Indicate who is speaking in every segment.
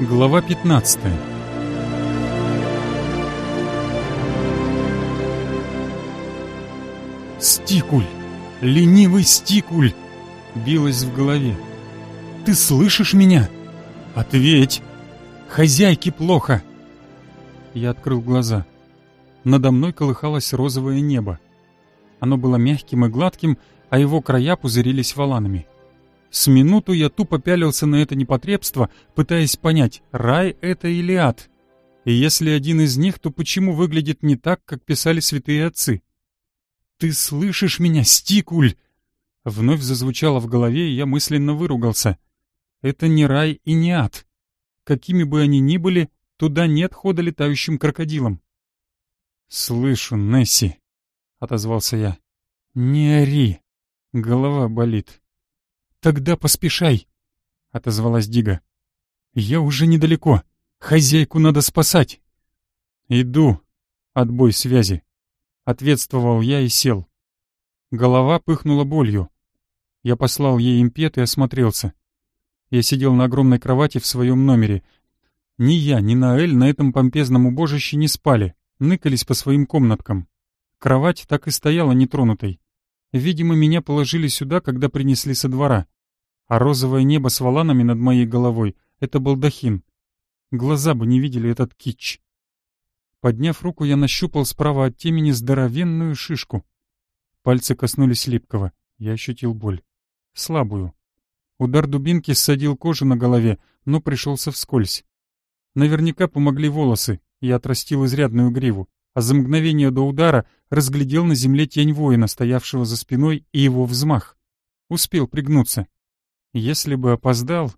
Speaker 1: Глава 15 «Стикуль! Ленивый стикуль!» — билось в голове. «Ты слышишь меня? Ответь! Хозяйке плохо!» Я открыл глаза. Надо мной колыхалось розовое небо. Оно было мягким и гладким, а его края пузырились валанами. С минуту я тупо пялился на это непотребство, пытаясь понять, рай это или ад. И если один из них, то почему выглядит не так, как писали святые отцы? «Ты слышишь меня, Стикуль?» Вновь зазвучало в голове, и я мысленно выругался. «Это не рай и не ад. Какими бы они ни были, туда нет хода летающим крокодилам». «Слышу, Несси», — отозвался я. «Не ори. Голова болит». «Тогда поспешай», — отозвалась Дига. «Я уже недалеко. Хозяйку надо спасать». «Иду. Отбой связи». Ответствовал я и сел. Голова пыхнула болью. Я послал ей импет и осмотрелся. Я сидел на огромной кровати в своем номере. Ни я, ни Наэль на этом помпезном убожище не спали, ныкались по своим комнаткам. Кровать так и стояла нетронутой. Видимо, меня положили сюда, когда принесли со двора. А розовое небо с валанами над моей головой — это балдахин. Глаза бы не видели этот кич. Подняв руку, я нащупал справа от темени здоровенную шишку. Пальцы коснулись липкого. Я ощутил боль. Слабую. Удар дубинки ссадил кожу на голове, но пришелся вскользь. Наверняка помогли волосы, я отрастил изрядную гриву, а за мгновение до удара разглядел на земле тень воина, стоявшего за спиной, и его взмах. Успел пригнуться. Если бы опоздал...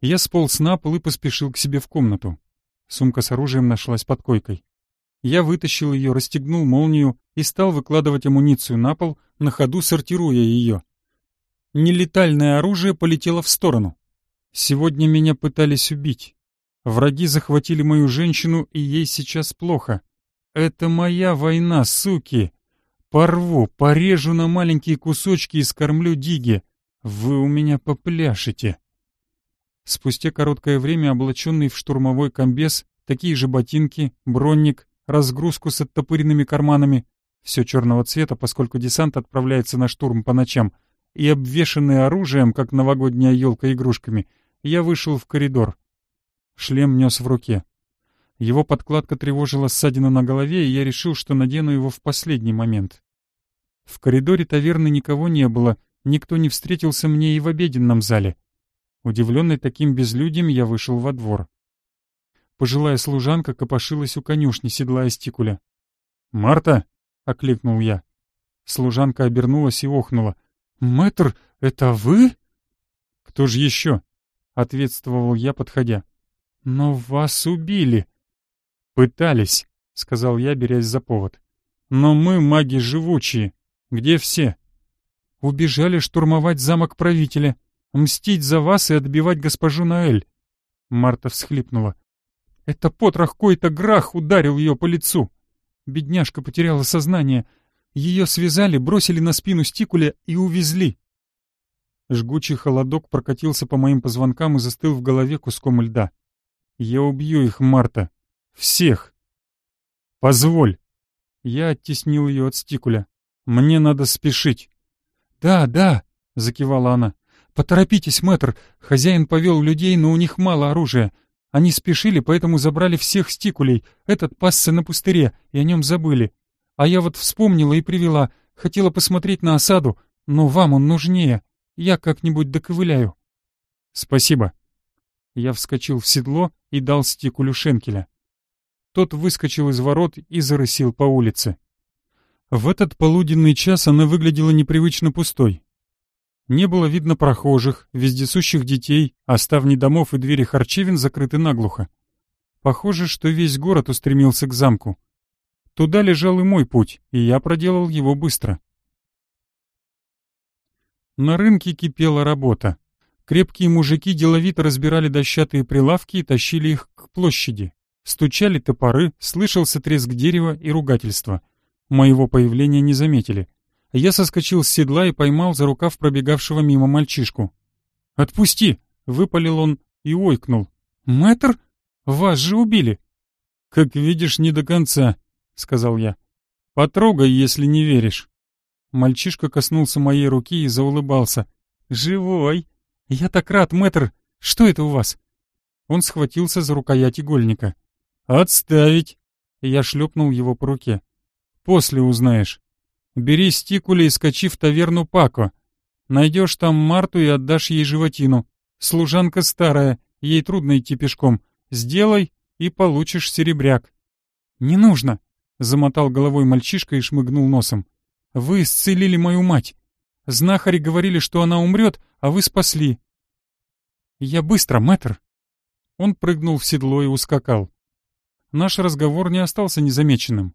Speaker 1: Я сполз на пол и поспешил к себе в комнату. Сумка с оружием нашлась под койкой. Я вытащил ее, расстегнул молнию и стал выкладывать амуницию на пол, на ходу сортируя ее. Нелетальное оружие полетело в сторону. Сегодня меня пытались убить. Враги захватили мою женщину, и ей сейчас плохо. Это моя война, суки! Порву, порежу на маленькие кусочки и скормлю Диге. Вы у меня попляшете. Спустя короткое время, облаченный в штурмовой комбез, такие же ботинки, бронник, разгрузку с оттопыренными карманами, все черного цвета, поскольку десант отправляется на штурм по ночам, и обвешанный оружием, как новогодняя елка игрушками, я вышел в коридор. Шлем нес в руке. Его подкладка тревожила ссадину на голове, и я решил, что надену его в последний момент. В коридоре таверны никого не было, никто не встретился мне и в обеденном зале — Удивленный таким безлюдьем, я вышел во двор. Пожилая служанка копошилась у конюшни, седлая стикуля. «Марта!» — окликнул я. Служанка обернулась и охнула. «Мэтр, это вы?» «Кто же еще?» — ответствовал я, подходя. «Но вас убили!» «Пытались», — сказал я, берясь за повод. «Но мы маги живучие. Где все?» «Убежали штурмовать замок правителя», Мстить за вас и отбивать госпожу Наэль. Марта всхлипнула. Это потрох какой-то грах ударил ее по лицу. Бедняжка потеряла сознание. Ее связали, бросили на спину стикуля и увезли. Жгучий холодок прокатился по моим позвонкам и застыл в голове куском льда. Я убью их, Марта. Всех. Позволь. Я оттеснил ее от стикуля. Мне надо спешить. Да, да, закивала она. «Поторопитесь, мэтр! Хозяин повел людей, но у них мало оружия. Они спешили, поэтому забрали всех стикулей. Этот пасся на пустыре, и о нем забыли. А я вот вспомнила и привела. Хотела посмотреть на осаду, но вам он нужнее. Я как-нибудь доковыляю». «Спасибо». Я вскочил в седло и дал стикулю шенкеля. Тот выскочил из ворот и зарысил по улице. В этот полуденный час она выглядела непривычно пустой. Не было видно прохожих, вездесущих детей, а ставни домов и двери харчевин закрыты наглухо. Похоже, что весь город устремился к замку. Туда лежал и мой путь, и я проделал его быстро. На рынке кипела работа. Крепкие мужики деловито разбирали дощатые прилавки и тащили их к площади. Стучали топоры, слышался треск дерева и ругательства. Моего появления не заметили — я соскочил с седла и поймал за рукав пробегавшего мимо мальчишку. «Отпусти!» — выпалил он и ойкнул. «Мэтр? Вас же убили!» «Как видишь, не до конца», — сказал я. «Потрогай, если не веришь». Мальчишка коснулся моей руки и заулыбался. «Живой! Я так рад, мэтр! Что это у вас?» Он схватился за рукоять игольника. «Отставить!» Я шлепнул его по руке. «После узнаешь. Бери стикули и скачи в таверну Пако. Найдешь там Марту и отдашь ей животину. Служанка старая, ей трудно идти пешком. Сделай, и получишь серебряк». «Не нужно!» — замотал головой мальчишка и шмыгнул носом. «Вы исцелили мою мать. Знахари говорили, что она умрет, а вы спасли». «Я быстро, мэтр!» Он прыгнул в седло и ускакал. Наш разговор не остался незамеченным.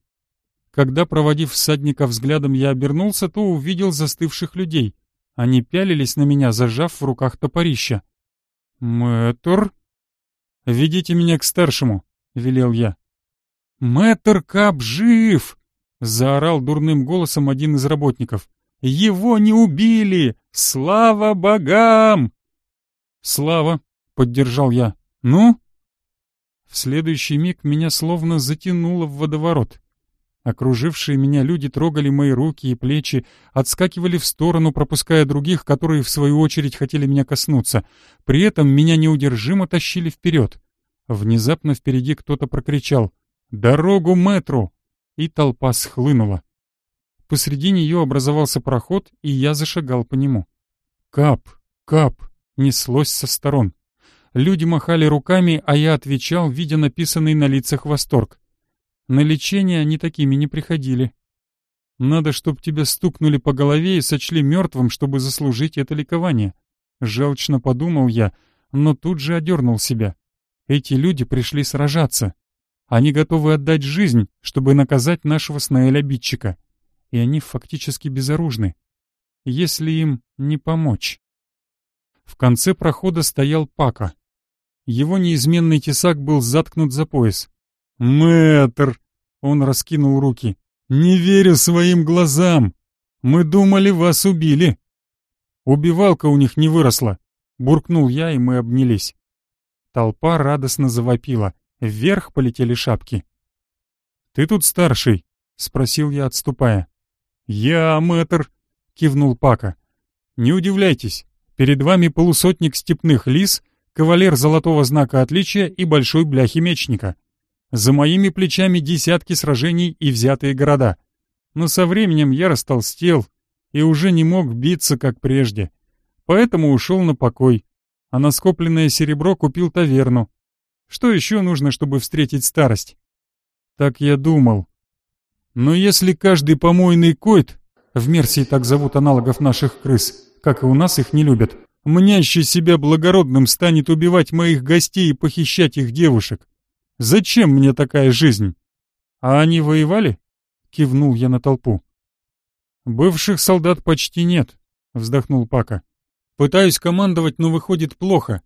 Speaker 1: Когда, проводив всадника взглядом, я обернулся, то увидел застывших людей. Они пялились на меня, зажав в руках топорища. «Мэтр?» «Ведите меня к старшему», — велел я. «Мэтр Кап жив!» — заорал дурным голосом один из работников. «Его не убили! Слава богам!» «Слава!» — поддержал я. «Ну?» В следующий миг меня словно затянуло в водоворот. Окружившие меня люди трогали мои руки и плечи, отскакивали в сторону, пропуская других, которые в свою очередь хотели меня коснуться. При этом меня неудержимо тащили вперед. Внезапно впереди кто-то прокричал «Дорогу метру!» и толпа схлынула. Посреди нее образовался проход, и я зашагал по нему. Кап, кап, неслось со сторон. Люди махали руками, а я отвечал, видя написанный на лицах восторг. На лечение они такими не приходили. Надо, чтоб тебя стукнули по голове и сочли мертвым, чтобы заслужить это ликование. Желчно подумал я, но тут же одернул себя. Эти люди пришли сражаться. Они готовы отдать жизнь, чтобы наказать нашего Снаэль-обидчика. И они фактически безоружны. Если им не помочь. В конце прохода стоял Пака. Его неизменный тесак был заткнут за пояс. «Мэтр!» — он раскинул руки. «Не верю своим глазам! Мы думали, вас убили!» «Убивалка у них не выросла!» — буркнул я, и мы обнялись. Толпа радостно завопила. Вверх полетели шапки. «Ты тут старший?» — спросил я, отступая. «Я, мэтр!» — кивнул Пака. «Не удивляйтесь, перед вами полусотник степных лис, кавалер золотого знака отличия и большой бляхи мечника. За моими плечами десятки сражений и взятые города. Но со временем я растолстел и уже не мог биться, как прежде. Поэтому ушел на покой, а на скопленное серебро купил таверну. Что еще нужно, чтобы встретить старость? Так я думал. Но если каждый помойный койт, в Мерсии так зовут аналогов наших крыс, как и у нас их не любят, мнящий себя благородным станет убивать моих гостей и похищать их девушек, Зачем мне такая жизнь? А они воевали? Кивнул я на толпу. Бывших солдат почти нет, вздохнул Пака. Пытаюсь командовать, но выходит плохо.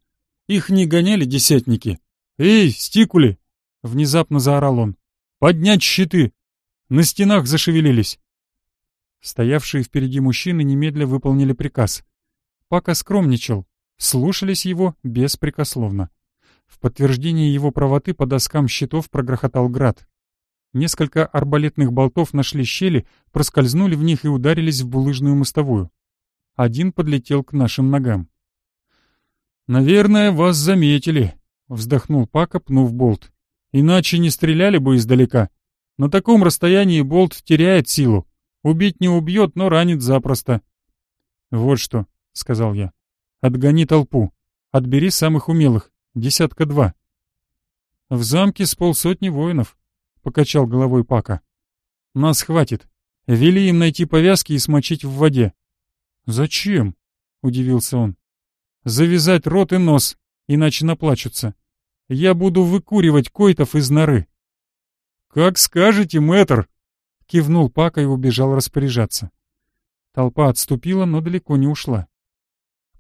Speaker 1: Их не гоняли десятники. Эй, стикули! Внезапно заорал он. Поднять щиты! На стенах зашевелились. Стоявшие впереди мужчины немедля выполнили приказ. Пака скромничал, слушались его беспрекословно. В подтверждение его правоты по доскам щитов прогрохотал град. Несколько арбалетных болтов нашли щели, проскользнули в них и ударились в булыжную мостовую. Один подлетел к нашим ногам. «Наверное, вас заметили», — вздохнул Пака, пнув болт. «Иначе не стреляли бы издалека. На таком расстоянии болт теряет силу. Убить не убьет, но ранит запросто». «Вот что», — сказал я. «Отгони толпу. Отбери самых умелых. Десятка два. В замке с полсотни воинов, покачал головой Пака. Нас хватит. Вели им найти повязки и смочить в воде. Зачем? Удивился он. Завязать рот и нос, иначе наплачутся. Я буду выкуривать койтов из норы. Как скажете, мэтр! Кивнул Пака и убежал распоряжаться. Толпа отступила, но далеко не ушла.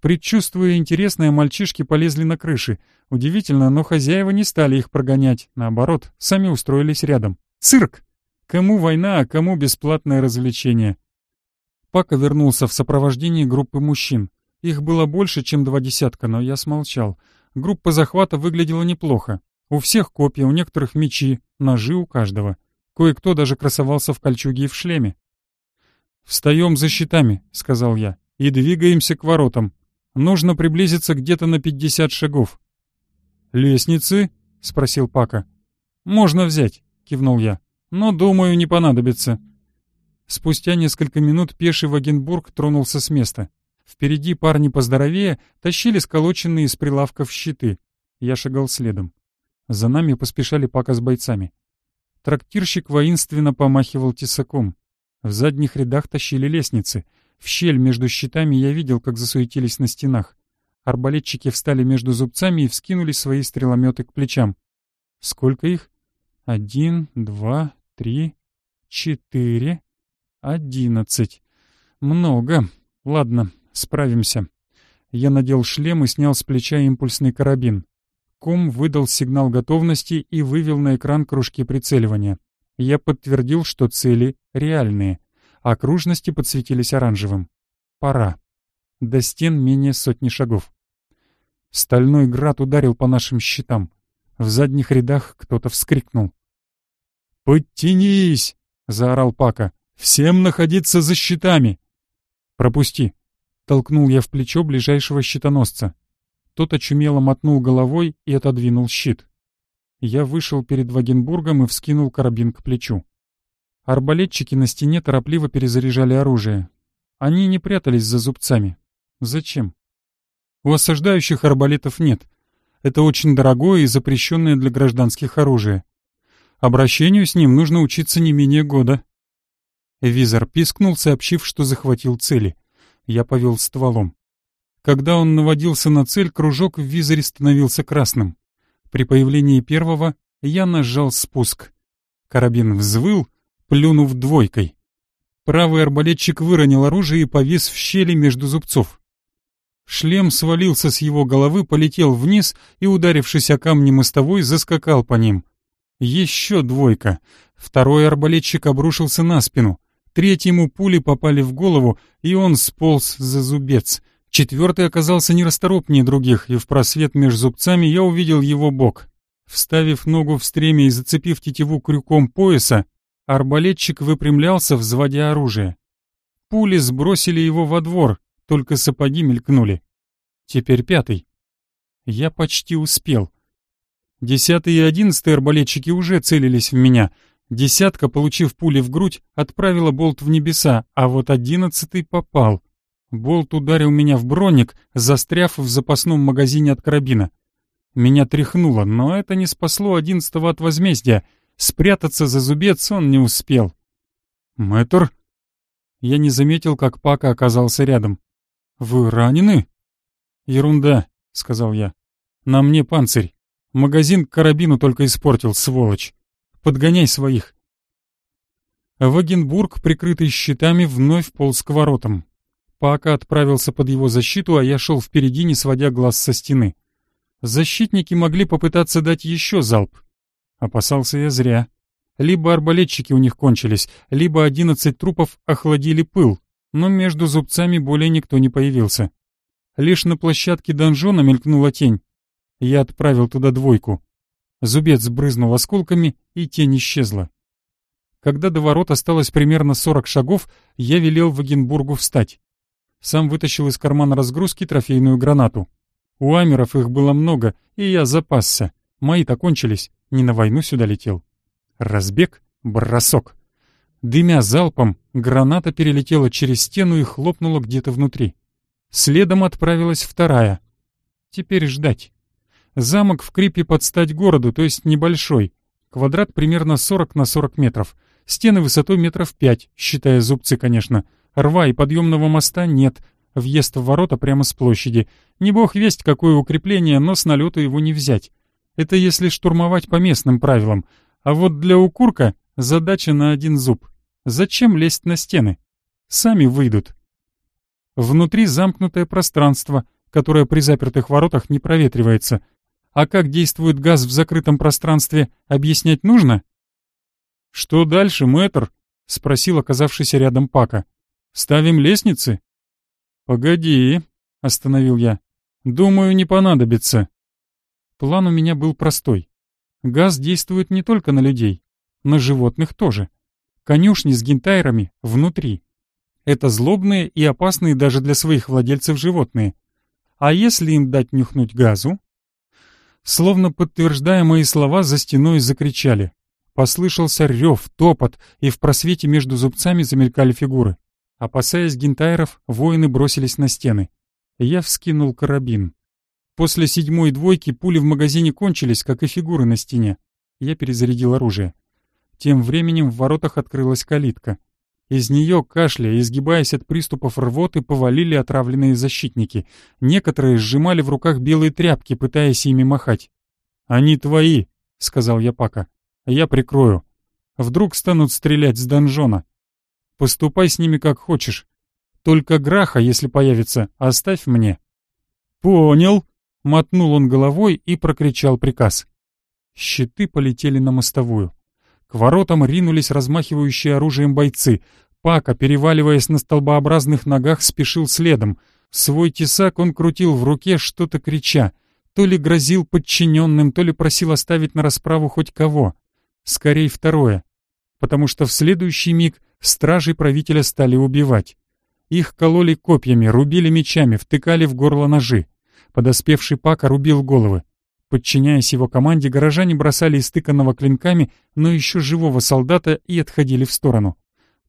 Speaker 1: Предчувствуя интересное, мальчишки полезли на крыши. Удивительно, но хозяева не стали их прогонять. Наоборот, сами устроились рядом. Цирк! Кому война, а кому бесплатное развлечение? Пака вернулся в сопровождении группы мужчин. Их было больше, чем два десятка, но я смолчал. Группа захвата выглядела неплохо. У всех копья, у некоторых мечи, ножи у каждого. Кое-кто даже красовался в кольчуге и в шлеме. «Встаем за щитами», — сказал я, — «и двигаемся к воротам. Нужно приблизиться где-то на пятьдесят шагов». «Лестницы?» — спросил Пака. «Можно взять», — кивнул я, — «но, думаю, не понадобится». Спустя несколько минут пеший Вагенбург тронулся с места. Впереди парни поздоровее тащили сколоченные из прилавков щиты. Я шагал следом. За нами поспешали Пака с бойцами. Трактирщик воинственно помахивал тесаком. В задних рядах тащили лестницы. В щель между щитами я видел, как засуетились на стенах. Арбалетчики встали между зубцами и вскинули свои стрелометы к плечам. Сколько их? Один, два, три, четыре, одиннадцать. Много. Ладно, справимся. Я надел шлем и снял с плеча импульсный карабин. Ком выдал сигнал готовности и вывел на экран кружки прицеливания. Я подтвердил, что цели реальные. Окружности подсветились оранжевым. Пора. До стен менее сотни шагов. Стальной град ударил по нашим щитам. В задних рядах кто-то вскрикнул. «Подтянись!» — заорал Пака. «Всем находиться за щитами!» «Пропусти!» — толкнул я в плечо ближайшего щитоносца. Тот очумело мотнул головой и отодвинул щит. Я вышел перед Вагенбургом и вскинул карабин к плечу. Арбалетчики на стене торопливо перезаряжали оружие. Они не прятались за зубцами. Зачем? У осаждающих арбалетов нет. Это очень дорогое и запрещенное для гражданских оружие. Обращению с ним нужно учиться не менее года. Визор пискнул, сообщив, что захватил цели. Я повел стволом. Когда он наводился на цель, кружок в визоре становился красным. При появлении первого я нажал спуск. Карабин взвыл, плюнув двойкой. Правый арбалетчик выронил оружие и повис в щели между зубцов. Шлем свалился с его головы, полетел вниз и, ударившись о камни мостовой, заскакал по ним. Еще двойка. Второй арбалетчик обрушился на спину. Третьему пули попали в голову, и он сполз за зубец — Четвертый оказался нерасторопнее других, и в просвет между зубцами я увидел его бок. Вставив ногу в стремя и зацепив тетиву крюком пояса, арбалетчик выпрямлялся, взводя оружие. Пули сбросили его во двор, только сапоги мелькнули. Теперь пятый. Я почти успел. Десятый и одиннадцатый арбалетчики уже целились в меня. Десятка, получив пули в грудь, отправила болт в небеса, а вот одиннадцатый попал. Болт ударил меня в броник, застряв в запасном магазине от карабина. Меня тряхнуло, но это не спасло одиннадцатого от возмездия. Спрятаться за зубец он не успел. «Мэтр?» Я не заметил, как Пака оказался рядом. «Вы ранены?» «Ерунда», — сказал я. «На мне панцирь. Магазин к карабину только испортил, сволочь. Подгоняй своих». Вагенбург, прикрытый щитами, вновь полз к воротам. Пака отправился под его защиту, а я шел впереди, не сводя глаз со стены. Защитники могли попытаться дать еще залп. Опасался я зря. Либо арбалетчики у них кончились, либо одиннадцать трупов охладили пыл, но между зубцами более никто не появился. Лишь на площадке донжона мелькнула тень. Я отправил туда двойку. Зубец брызнул осколками, и тень исчезла. Когда до ворот осталось примерно сорок шагов, я велел Вагенбургу встать. Сам вытащил из кармана разгрузки трофейную гранату. У амеров их было много, и я запасся. Мои-то кончились, не на войну сюда летел. Разбег, бросок. Дымя залпом, граната перелетела через стену и хлопнула где-то внутри. Следом отправилась вторая. Теперь ждать. Замок в Крипе под стать городу, то есть небольшой. Квадрат примерно 40 на 40 метров. Стены высотой метров 5, считая зубцы, конечно. Рва и подъемного моста нет, въезд в ворота прямо с площади. Не бог весть, какое укрепление, но с налету его не взять. Это если штурмовать по местным правилам. А вот для укурка задача на один зуб. Зачем лезть на стены? Сами выйдут. Внутри замкнутое пространство, которое при запертых воротах не проветривается. А как действует газ в закрытом пространстве, объяснять нужно? «Что дальше, мэтр?» — спросил оказавшийся рядом Пака. Ставим лестницы?» «Погоди», — остановил я. «Думаю, не понадобится. План у меня был простой. Газ действует не только на людей, на животных тоже. Конюшни с гентайрами внутри. Это злобные и опасные даже для своих владельцев животные. А если им дать нюхнуть газу? Словно подтверждая мои слова, за стеной закричали. Послышался рев, топот, и в просвете между зубцами замелькали фигуры. Опасаясь гентайров, воины бросились на стены. Я вскинул карабин. После седьмой двойки пули в магазине кончились, как и фигуры на стене. Я перезарядил оружие. Тем временем в воротах открылась калитка. Из нее, кашляя, изгибаясь от приступов рвоты, повалили отравленные защитники. Некоторые сжимали в руках белые тряпки, пытаясь ими махать. «Они твои», — сказал я Пака. «Я прикрою. Вдруг станут стрелять с донжона. Поступай с ними как хочешь. Только Граха, если появится, оставь мне». «Понял», — мотнул он головой и прокричал приказ. Щиты полетели на мостовую. К воротам ринулись размахивающие оружием бойцы. Пака, переваливаясь на столбообразных ногах, спешил следом. Свой тесак он крутил в руке, что-то крича. То ли грозил подчиненным, то ли просил оставить на расправу хоть кого. Скорей второе. Потому что в следующий миг стражи правителя стали убивать. Их кололи копьями, рубили мечами, втыкали в горло ножи. Подоспевший Пака рубил головы. Подчиняясь его команде, горожане бросали истыканного клинками, но еще живого солдата и отходили в сторону.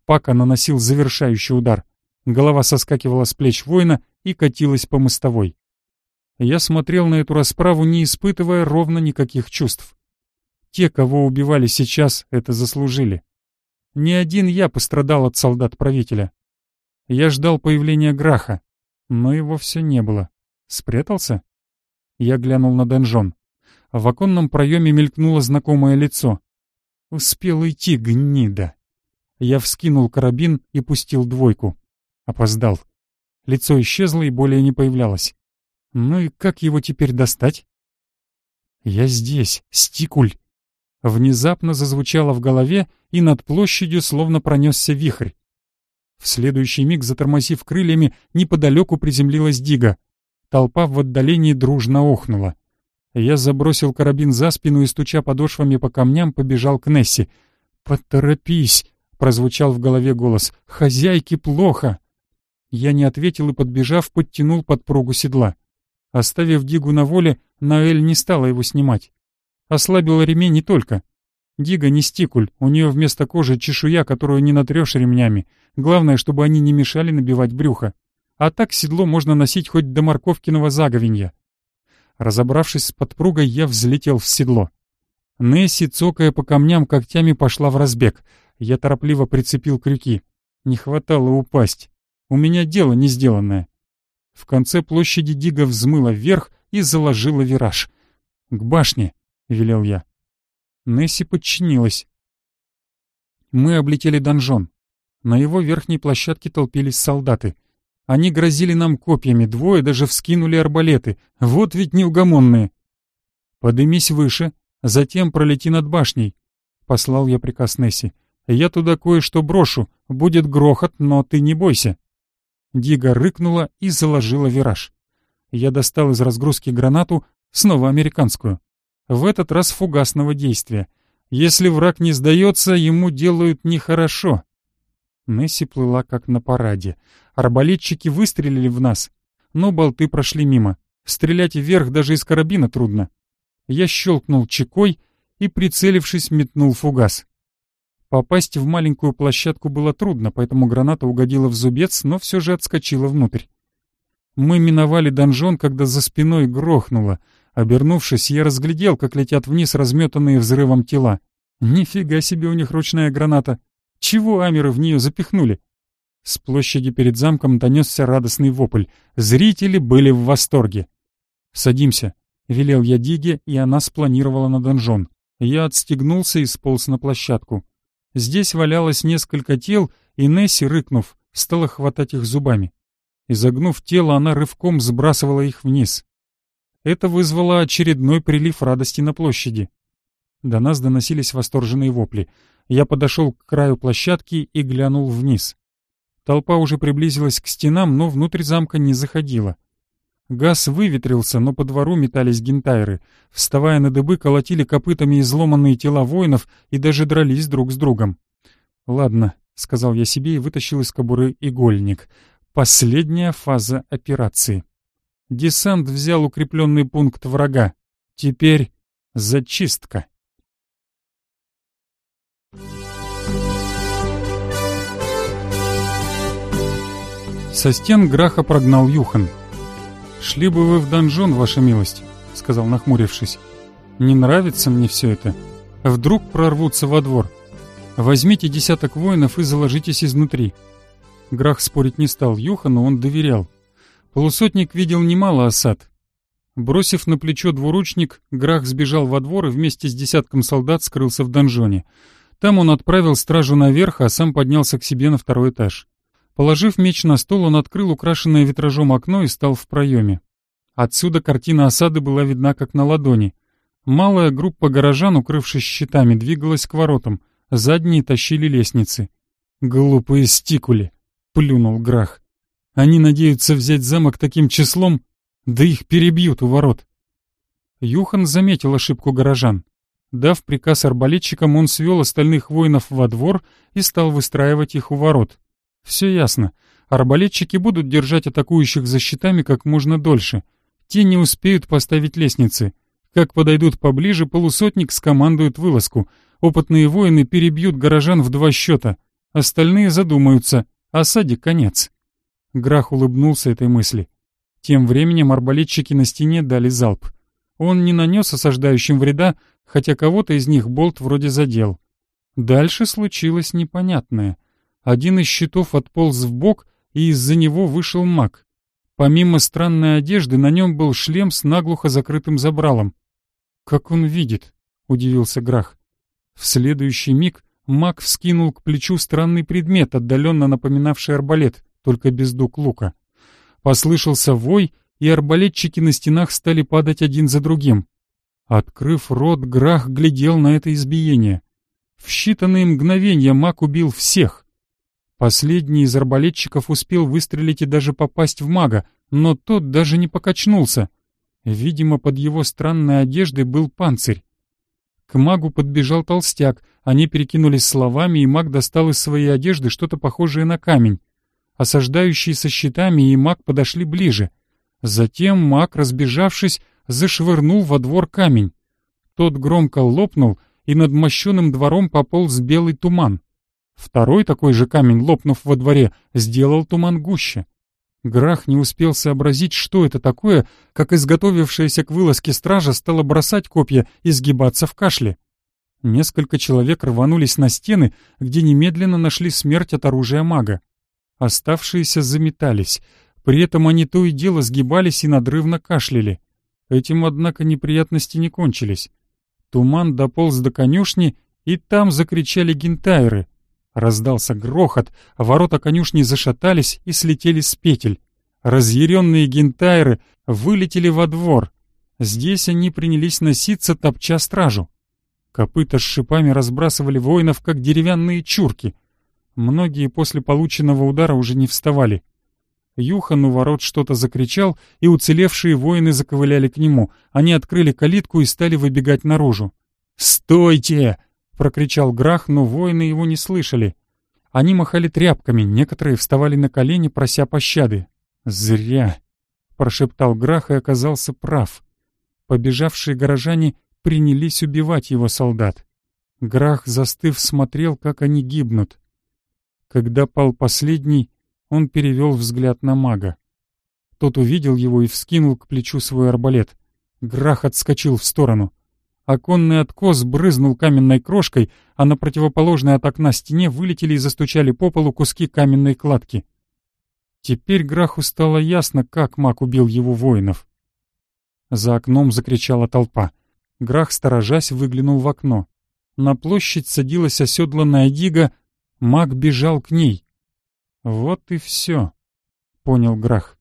Speaker 1: Пака наносил завершающий удар. Голова соскакивала с плеч воина и катилась по мостовой. Я смотрел на эту расправу, не испытывая ровно никаких чувств. Те, кого убивали сейчас, это заслужили. Не один я пострадал от солдат правителя. Я ждал появления Граха, но его все не было. Спрятался? Я глянул на донжон. В оконном проеме мелькнуло знакомое лицо. Успел идти, гнида. Я вскинул карабин и пустил двойку. Опоздал. Лицо исчезло и более не появлялось. Ну и как его теперь достать? «Я здесь, Стикуль!» Внезапно зазвучало в голове, и над площадью словно пронесся вихрь. В следующий миг, затормозив крыльями, неподалеку приземлилась Дига. Толпа в отдалении дружно охнула. Я забросил карабин за спину и, стуча подошвами по камням, побежал к Несси. «Поторопись!» — прозвучал в голове голос. «Хозяйке плохо!» Я не ответил и, подбежав, подтянул подпругу седла. Оставив Дигу на воле, Наэль не стала его снимать. Ослабила ремень не только. Дига не стикуль, у нее вместо кожи чешуя, которую не натрешь ремнями. Главное, чтобы они не мешали набивать брюхо. А так седло можно носить хоть до морковкиного заговенья. Разобравшись с подпругой, я взлетел в седло. Несси, цокая по камням, когтями пошла в разбег. Я торопливо прицепил крюки. Не хватало упасть. У меня дело не сделанное. В конце площади Дига взмыла вверх и заложила вираж. «К башне!» — велел я. Несси подчинилась. Мы облетели донжон. На его верхней площадке толпились солдаты — они грозили нам копьями, двое даже вскинули арбалеты. Вот ведь неугомонные. «Подымись выше, затем пролети над башней», — послал я приказ Несси. «Я туда кое-что брошу. Будет грохот, но ты не бойся». Дига рыкнула и заложила вираж. Я достал из разгрузки гранату, снова американскую. В этот раз фугасного действия. Если враг не сдается, ему делают нехорошо. Несси плыла как на параде. Арбалетчики выстрелили в нас, но болты прошли мимо. Стрелять вверх даже из карабина трудно. Я щелкнул чекой и, прицелившись, метнул фугас. Попасть в маленькую площадку было трудно, поэтому граната угодила в зубец, но все же отскочила внутрь. Мы миновали донжон, когда за спиной грохнуло. Обернувшись, я разглядел, как летят вниз разметанные взрывом тела. Нифига себе у них ручная граната. Чего амеры в нее запихнули? С площади перед замком донесся радостный вопль. Зрители были в восторге. «Садимся», — велел я Диге, и она спланировала на донжон. Я отстегнулся и сполз на площадку. Здесь валялось несколько тел, и Несси, рыкнув, стала хватать их зубами. Изогнув тело, она рывком сбрасывала их вниз. Это вызвало очередной прилив радости на площади. До нас доносились восторженные вопли. Я подошел к краю площадки и глянул вниз. Толпа уже приблизилась к стенам, но внутрь замка не заходила. Газ выветрился, но по двору метались гентайры. Вставая на дыбы, колотили копытами изломанные тела воинов и даже дрались друг с другом. «Ладно», — сказал я себе и вытащил из кобуры игольник. «Последняя фаза операции». Десант взял укрепленный пункт врага. Теперь зачистка. Со стен Граха прогнал Юхан. «Шли бы вы в донжон, ваша милость», — сказал, нахмурившись. «Не нравится мне все это. Вдруг прорвутся во двор. Возьмите десяток воинов и заложитесь изнутри». Грах спорить не стал Юхану, он доверял. Полусотник видел немало осад. Бросив на плечо двуручник, Грах сбежал во двор и вместе с десятком солдат скрылся в донжоне. Там он отправил стражу наверх, а сам поднялся к себе на второй этаж. Положив меч на стол, он открыл украшенное витражом окно и стал в проеме. Отсюда картина осады была видна как на ладони. Малая группа горожан, укрывшись щитами, двигалась к воротам, задние тащили лестницы. «Глупые стикули!» — плюнул Грах. «Они надеются взять замок таким числом, да их перебьют у ворот». Юхан заметил ошибку горожан. Дав приказ арбалетчикам, он свел остальных воинов во двор и стал выстраивать их у ворот. Все ясно. Арбалетчики будут держать атакующих за щитами как можно дольше. Те не успеют поставить лестницы. Как подойдут поближе, полусотник скомандует вылазку. Опытные воины перебьют горожан в два счета. Остальные задумаются. Осаде конец. Грах улыбнулся этой мысли. Тем временем арбалетчики на стене дали залп. Он не нанес осаждающим вреда, хотя кого-то из них болт вроде задел. Дальше случилось непонятное — один из щитов отполз в бок, и из-за него вышел маг. Помимо странной одежды, на нем был шлем с наглухо закрытым забралом. «Как он видит?» — удивился Грах. В следующий миг маг вскинул к плечу странный предмет, отдаленно напоминавший арбалет, только без дуг лука. Послышался вой, и арбалетчики на стенах стали падать один за другим. Открыв рот, Грах глядел на это избиение. В считанные мгновения маг убил всех. Последний из арбалетчиков успел выстрелить и даже попасть в мага, но тот даже не покачнулся. Видимо, под его странной одеждой был панцирь. К магу подбежал толстяк, они перекинулись словами, и маг достал из своей одежды что-то похожее на камень. Осаждающие со щитами и маг подошли ближе. Затем маг, разбежавшись, зашвырнул во двор камень. Тот громко лопнул, и над мощенным двором пополз белый туман. Второй такой же камень, лопнув во дворе, сделал туман гуще. Грах не успел сообразить, что это такое, как изготовившаяся к вылазке стража стала бросать копья и сгибаться в кашле. Несколько человек рванулись на стены, где немедленно нашли смерть от оружия мага. Оставшиеся заметались. При этом они то и дело сгибались и надрывно кашляли. Этим, однако, неприятности не кончились. Туман дополз до конюшни, и там закричали гентайры — Раздался грохот, ворота конюшни зашатались и слетели с петель. Разъяренные гентайры вылетели во двор. Здесь они принялись носиться, топча стражу. Копыта с шипами разбрасывали воинов, как деревянные чурки. Многие после полученного удара уже не вставали. Юхан у ворот что-то закричал, и уцелевшие воины заковыляли к нему. Они открыли калитку и стали выбегать наружу. «Стойте!» прокричал Грах, но воины его не слышали. Они махали тряпками, некоторые вставали на колени, прося пощады. «Зря!» — прошептал Грах и оказался прав. Побежавшие горожане принялись убивать его солдат. Грах, застыв, смотрел, как они гибнут. Когда пал последний, он перевел взгляд на мага. Тот увидел его и вскинул к плечу свой арбалет. Грах отскочил в сторону. Оконный откос брызнул каменной крошкой, а на противоположной от окна стене вылетели и застучали по полу куски каменной кладки. Теперь Граху стало ясно, как маг убил его воинов. За окном закричала толпа. Грах, сторожась, выглянул в окно. На площадь садилась оседланная дига, маг бежал к ней. «Вот и все», — понял Грах.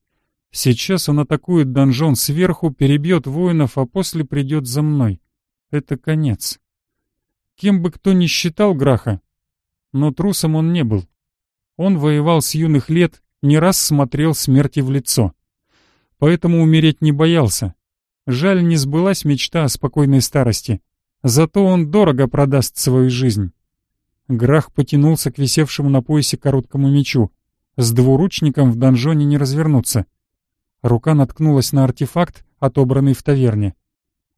Speaker 1: «Сейчас он атакует донжон сверху, перебьет воинов, а после придет за мной это конец. Кем бы кто ни считал Граха, но трусом он не был. Он воевал с юных лет, не раз смотрел смерти в лицо. поэтому умереть не боялся. Жаль, не сбылась мечта о спокойной старости. Зато он дорого продаст свою жизнь. Грах потянулся к висевшему на поясе короткому мечу. С двуручником в донжоне не развернуться. Рука наткнулась на артефакт, отобранный в таверне.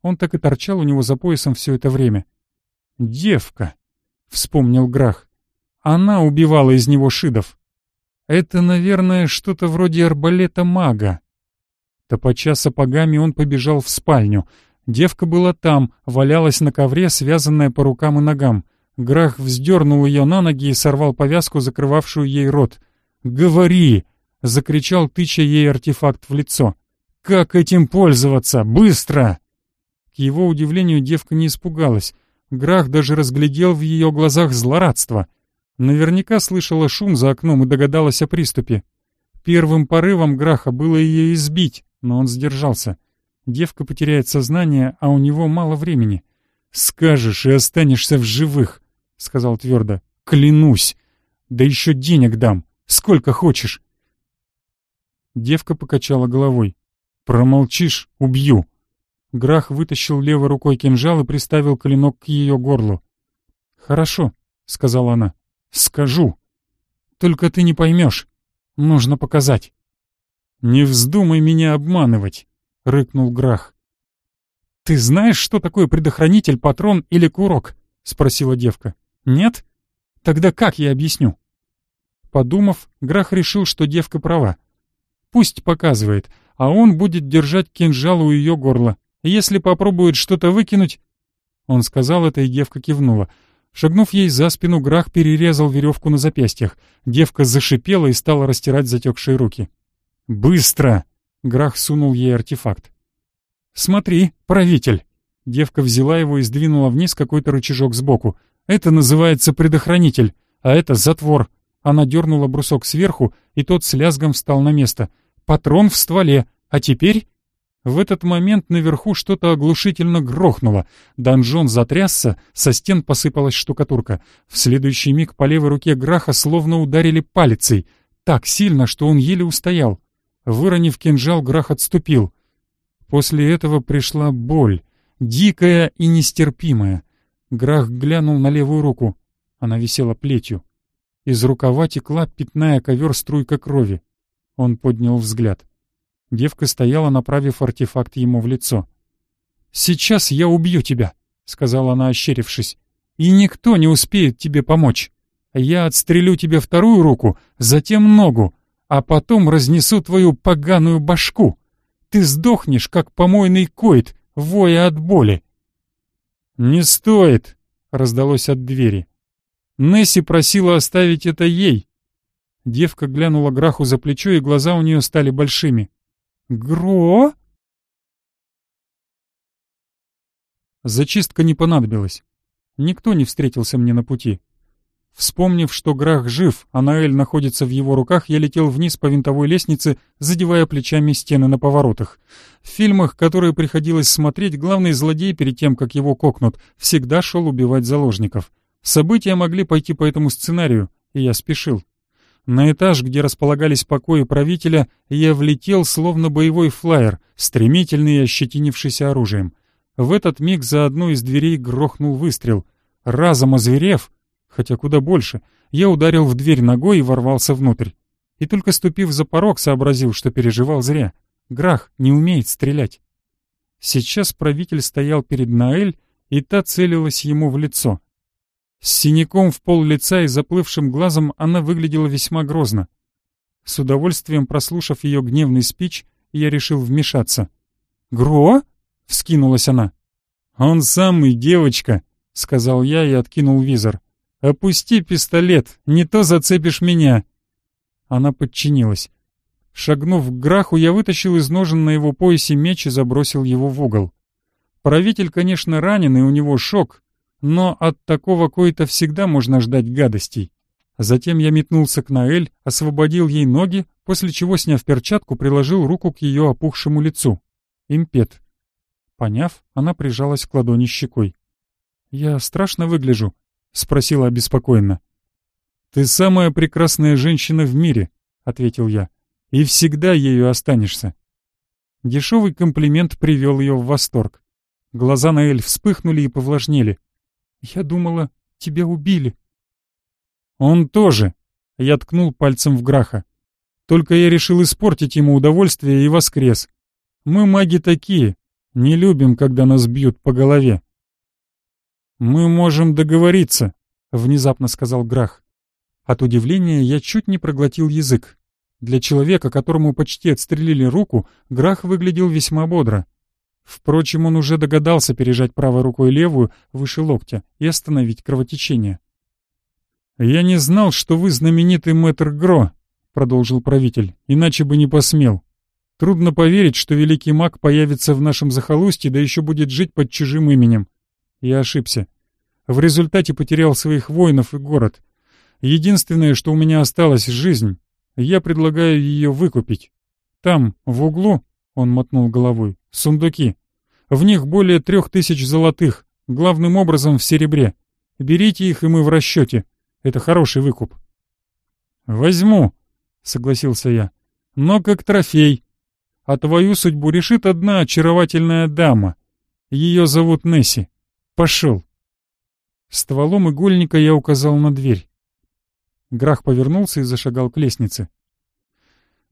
Speaker 1: Он так и торчал у него за поясом все это время. «Девка!» — вспомнил Грах. «Она убивала из него шидов. Это, наверное, что-то вроде арбалета мага». Топача сапогами он побежал в спальню. Девка была там, валялась на ковре, связанная по рукам и ногам. Грах вздернул ее на ноги и сорвал повязку, закрывавшую ей рот. «Говори!» — закричал, тыча ей артефакт в лицо. «Как этим пользоваться? Быстро!» К его удивлению девка не испугалась. Грах даже разглядел в ее глазах злорадство. Наверняка слышала шум за окном и догадалась о приступе. Первым порывом Граха было ее избить, но он сдержался. Девка потеряет сознание, а у него мало времени. «Скажешь и останешься в живых», — сказал твердо. «Клянусь! Да еще денег дам, сколько хочешь!» Девка покачала головой. «Промолчишь — убью!» Грах вытащил левой рукой кинжал и приставил клинок к ее горлу. «Хорошо», — сказала она. «Скажу. Только ты не поймешь. Нужно показать». «Не вздумай меня обманывать», — рыкнул Грах. «Ты знаешь, что такое предохранитель, патрон или курок?» — спросила девка. «Нет? Тогда как я объясню?» Подумав, Грах решил, что девка права. Пусть показывает, а он будет держать кинжал у ее горла. Если попробует что-то выкинуть... Он сказал это, и девка кивнула. Шагнув ей за спину, Грах перерезал веревку на запястьях. Девка зашипела и стала растирать затекшие руки. «Быстро!» — Грах сунул ей артефакт. «Смотри, правитель!» Девка взяла его и сдвинула вниз какой-то рычажок сбоку. «Это называется предохранитель, а это затвор». Она дернула брусок сверху, и тот с лязгом встал на место. «Патрон в стволе. А теперь...» В этот момент наверху что-то оглушительно грохнуло. Донжон затрясся, со стен посыпалась штукатурка. В следующий миг по левой руке Граха словно ударили палицей. Так сильно, что он еле устоял. Выронив кинжал, Грах отступил. После этого пришла боль. Дикая и нестерпимая. Грах глянул на левую руку. Она висела плетью. Из рукава текла, пятная ковер струйка крови. Он поднял взгляд. Девка стояла, направив артефакт ему в лицо. «Сейчас я убью тебя», — сказала она, ощерившись. «И никто не успеет тебе помочь. Я отстрелю тебе вторую руку, затем ногу, а потом разнесу твою поганую башку. Ты сдохнешь, как помойный койт, воя от боли». «Не стоит», — раздалось от двери. Несси просила оставить это ей. Девка глянула Граху за плечо, и глаза у нее стали большими. «Гро?» Зачистка не понадобилась. Никто не встретился мне на пути. Вспомнив, что Грах жив, а Наэль находится в его руках, я летел вниз по винтовой лестнице, задевая плечами стены на поворотах. В фильмах, которые приходилось смотреть, главный злодей перед тем, как его кокнут, всегда шел убивать заложников. События могли пойти по этому сценарию, и я спешил. На этаж, где располагались покои правителя, я влетел, словно боевой флайер, стремительный и ощетинившийся оружием. В этот миг за одну из дверей грохнул выстрел. Разом озверев, хотя куда больше, я ударил в дверь ногой и ворвался внутрь. И только ступив за порог, сообразил, что переживал зря. Грах не умеет стрелять. Сейчас правитель стоял перед Наэль, и та целилась ему в лицо. С синяком в пол лица и заплывшим глазом она выглядела весьма грозно. С удовольствием прослушав ее гневный спич, я решил вмешаться. «Гро?» — вскинулась она. «Он самый, девочка», — сказал я и откинул визор. «Опусти пистолет, не то зацепишь меня». Она подчинилась. Шагнув к Граху, я вытащил из ножен на его поясе меч и забросил его в угол. Правитель, конечно, ранен, и у него шок, но от такого кое-то всегда можно ждать гадостей. Затем я метнулся к Наэль, освободил ей ноги, после чего, сняв перчатку, приложил руку к ее опухшему лицу. Импет. Поняв, она прижалась к ладони щекой. «Я страшно выгляжу?» — спросила обеспокоенно. «Ты самая прекрасная женщина в мире», — ответил я, — «и всегда ею останешься». Дешевый комплимент привел ее в восторг. Глаза Наэль вспыхнули и повлажнели. «Я думала, тебя убили». «Он тоже», — я ткнул пальцем в Граха. «Только я решил испортить ему удовольствие и воскрес. Мы маги такие, не любим, когда нас бьют по голове». «Мы можем договориться», — внезапно сказал Грах. От удивления я чуть не проглотил язык. Для человека, которому почти отстрелили руку, Грах выглядел весьма бодро. Впрочем, он уже догадался пережать правой рукой левую выше локтя и остановить кровотечение. «Я не знал, что вы знаменитый мэтр Гро», — продолжил правитель, — «иначе бы не посмел. Трудно поверить, что великий маг появится в нашем захолустье, да еще будет жить под чужим именем. Я ошибся. В результате потерял своих воинов и город. Единственное, что у меня осталось — жизнь. Я предлагаю ее выкупить. Там, в углу, — он мотнул головой, — сундуки. В них более трех тысяч золотых, главным образом в серебре. Берите их, и мы в расчете. Это хороший выкуп. «Возьму», — согласился я, — «но как трофей. А твою судьбу решит одна очаровательная дама. Ее зовут Несси. Пошел». Стволом игольника я указал на дверь. Грах повернулся и зашагал к лестнице.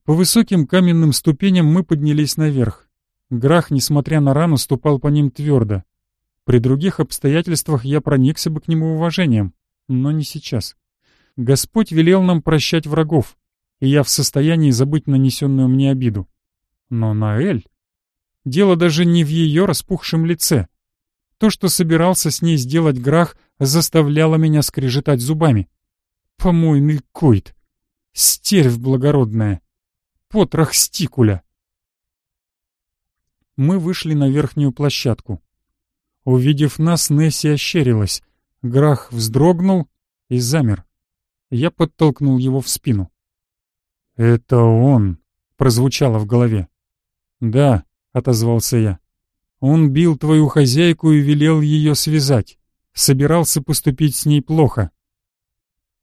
Speaker 1: По высоким каменным ступеням мы поднялись наверх. Грах, несмотря на рану, ступал по ним твердо. При других обстоятельствах я проникся бы к нему уважением, но не сейчас. Господь велел нам прощать врагов, и я в состоянии забыть нанесенную мне обиду. Но Наэль... Дело даже не в ее распухшем лице. То, что собирался с ней сделать Грах, заставляло меня скрежетать зубами. Помойный койт. Стервь благородная. Потрох стикуля мы вышли на верхнюю площадку. Увидев нас, Несси ощерилась. Грах вздрогнул и замер. Я подтолкнул его в спину. «Это он!» — прозвучало в голове. «Да», — отозвался я. «Он бил твою хозяйку и велел ее связать. Собирался поступить с ней плохо».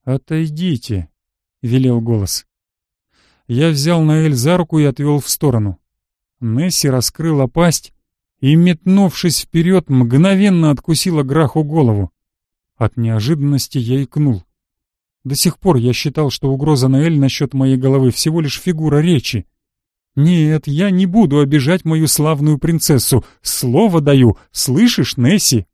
Speaker 1: «Отойдите», — велел голос. Я взял Наэль за руку и отвел в сторону. Несси раскрыла пасть и, метнувшись вперед, мгновенно откусила Граху голову. От неожиданности я икнул. До сих пор я считал, что угроза Наэль насчет моей головы всего лишь фигура речи. Нет, я не буду обижать мою славную принцессу. Слово даю, слышишь, Несси?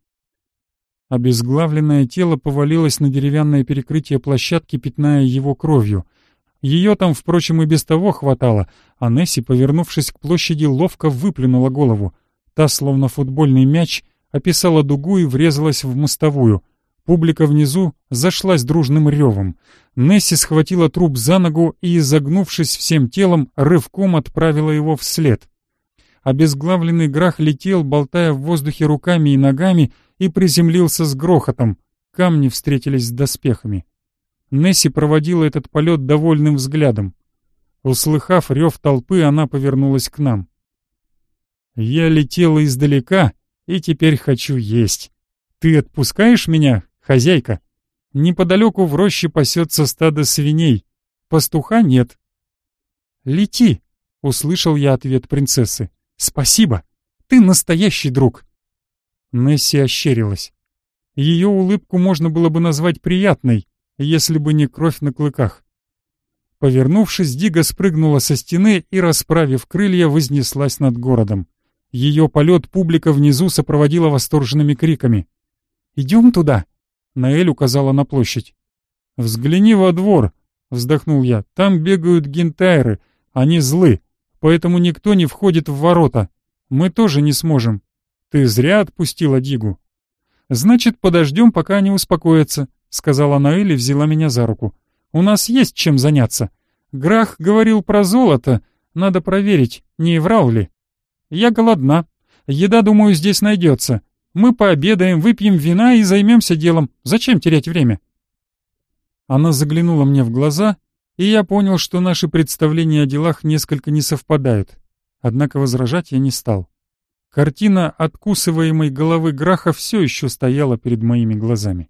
Speaker 1: Обезглавленное тело повалилось на деревянное перекрытие площадки, пятная его кровью — ее там, впрочем, и без того хватало, а Несси, повернувшись к площади, ловко выплюнула голову. Та, словно футбольный мяч, описала дугу и врезалась в мостовую. Публика внизу зашлась дружным ревом. Несси схватила труп за ногу и, изогнувшись всем телом, рывком отправила его вслед. Обезглавленный Грах летел, болтая в воздухе руками и ногами, и приземлился с грохотом. Камни встретились с доспехами. Несси проводила этот полет довольным взглядом. Услыхав рев толпы, она повернулась к нам. «Я летела издалека и теперь хочу есть. Ты отпускаешь меня, хозяйка? Неподалеку в роще пасется стадо свиней. Пастуха нет». «Лети!» — услышал я ответ принцессы. «Спасибо! Ты настоящий друг!» Несси ощерилась. Ее улыбку можно было бы назвать приятной, если бы не кровь на клыках. Повернувшись, Дига спрыгнула со стены и, расправив крылья, вознеслась над городом. Ее полет публика внизу сопроводила восторженными криками. «Идем туда!» — Наэль указала на площадь. «Взгляни во двор!» — вздохнул я. «Там бегают гентайры. Они злы, поэтому никто не входит в ворота. Мы тоже не сможем. Ты зря отпустила Дигу. Значит, подождем, пока они успокоятся. — сказала Наэль и взяла меня за руку. «У нас есть чем заняться. Грах говорил про золото. Надо проверить, не врал ли. Я голодна. Еда, думаю, здесь найдется. Мы пообедаем, выпьем вина и займемся делом. Зачем терять время?» Она заглянула мне в глаза, и я понял, что наши представления о делах несколько не совпадают. Однако возражать я не стал. Картина откусываемой головы Граха все еще стояла перед моими глазами.